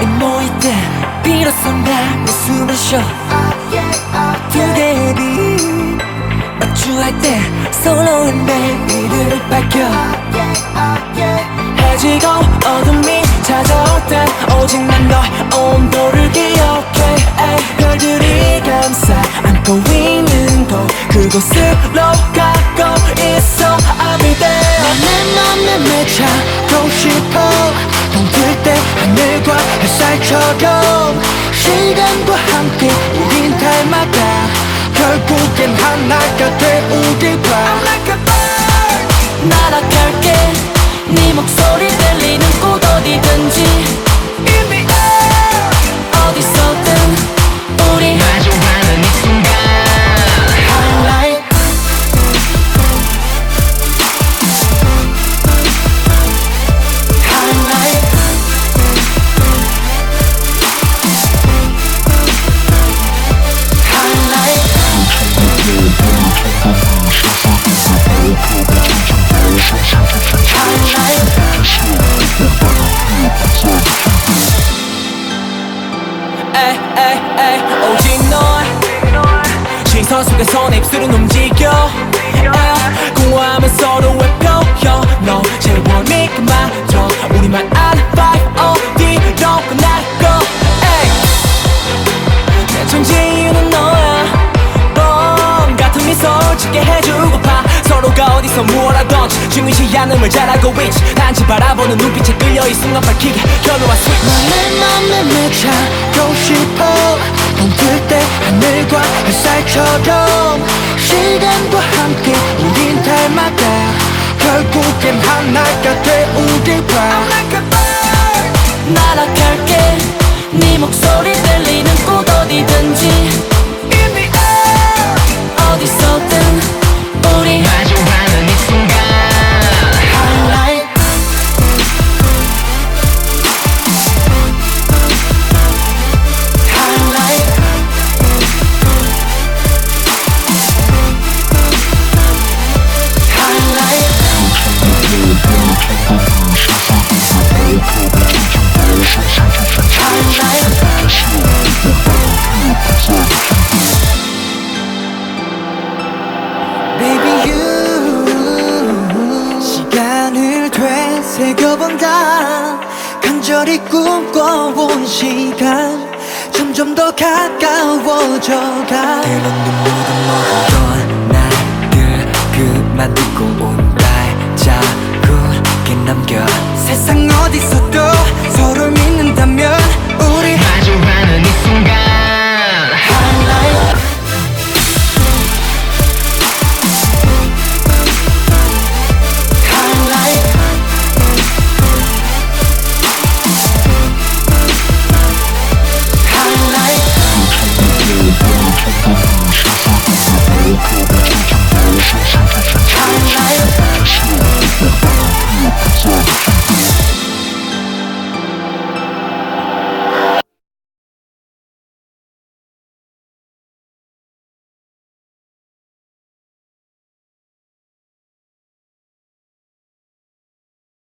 이 모일 때 비로소 날 웃음을 쉬어 두 개의 빛 마주할 때 서로의 내일을 밝혀. 해지고 어둠이 찾아올 때 오직 난 너의 온도를 기억해. 별들이 감싸 안고 있는 곳 그곳으로 가 고 있어 I'll be there. 내 맘에 맺혀고 싶어. 동틀 때 하늘과 햇살처럼 시간과 함께 우린 닮아가 결국엔 하나가 돼 에이 오직 너 시선 속에서 내 입술은 움직여. 공허함은 서로의 표현. 너 채워 믿기만져 우리만 아는 vibe 어디로 끝날까? 에이 내 존재 이유는 너야. 봄 같은 미소 짓게 해주고파 서로가 어디서 무엇 중요시 않음을 잘 알고 있지. 단지 바라보는 눈빛에 끌려 이 순간 밝히게 현우와 스위치. 내 맘에 맺혀고 싶어. 동틀 때 하늘과 햇살처럼 시간과 함께 우린 닮아가 결국엔 하나가 돼 우리 봐 간절히 꿈꿔온 시간 점점 더 가까워져가. 그런 눈물은 먹었던 날들 그만 두고 온 발자국에 남겨. 세상 어디서도